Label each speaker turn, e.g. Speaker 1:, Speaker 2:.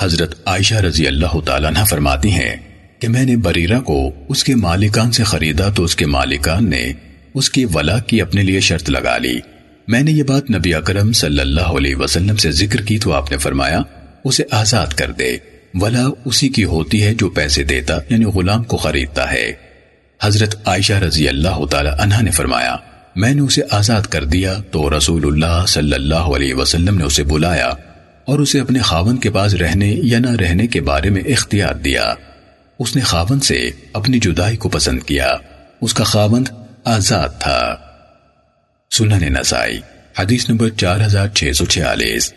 Speaker 1: حضرت عائشہ رضی اللہ تعالیٰ عنہ فرماتی ہیں کہ میں نے بریرہ کو اس کے مالکان سے خریدا تو اس کے مالکان نے اس کی ولا کی اپنے لیے شرط لگا لی۔ میں نے یہ بات نبی اکرم صلی اللہ علیہ وسلم سے ذکر کی تو آپ نے فرمایا، اسے آزاد کر دے۔ ولا اسی کی ہوتی ہے جو پیسے دیتا یعنی غلام کو خریدتا ہے۔ حضرت عائشہ رضی اللہ تعالی عنہ نے فرمایا، میں نے اسے آزاد کر دیا تو رسول اللہ صلی اللہ علیہ وسلم نے اسے بلایا۔ اور اسے اپنے خاون کے پاس رہنے یا نہ رہنے کے بارے میں اختیار دیا۔ اس نے خاون سے اپنی جدائی کو پسند کیا۔ اس کا خاون آزاد تھا۔ سنن نسائی، حدیث نمبر چار ہزار چھ سو چھیالیس۔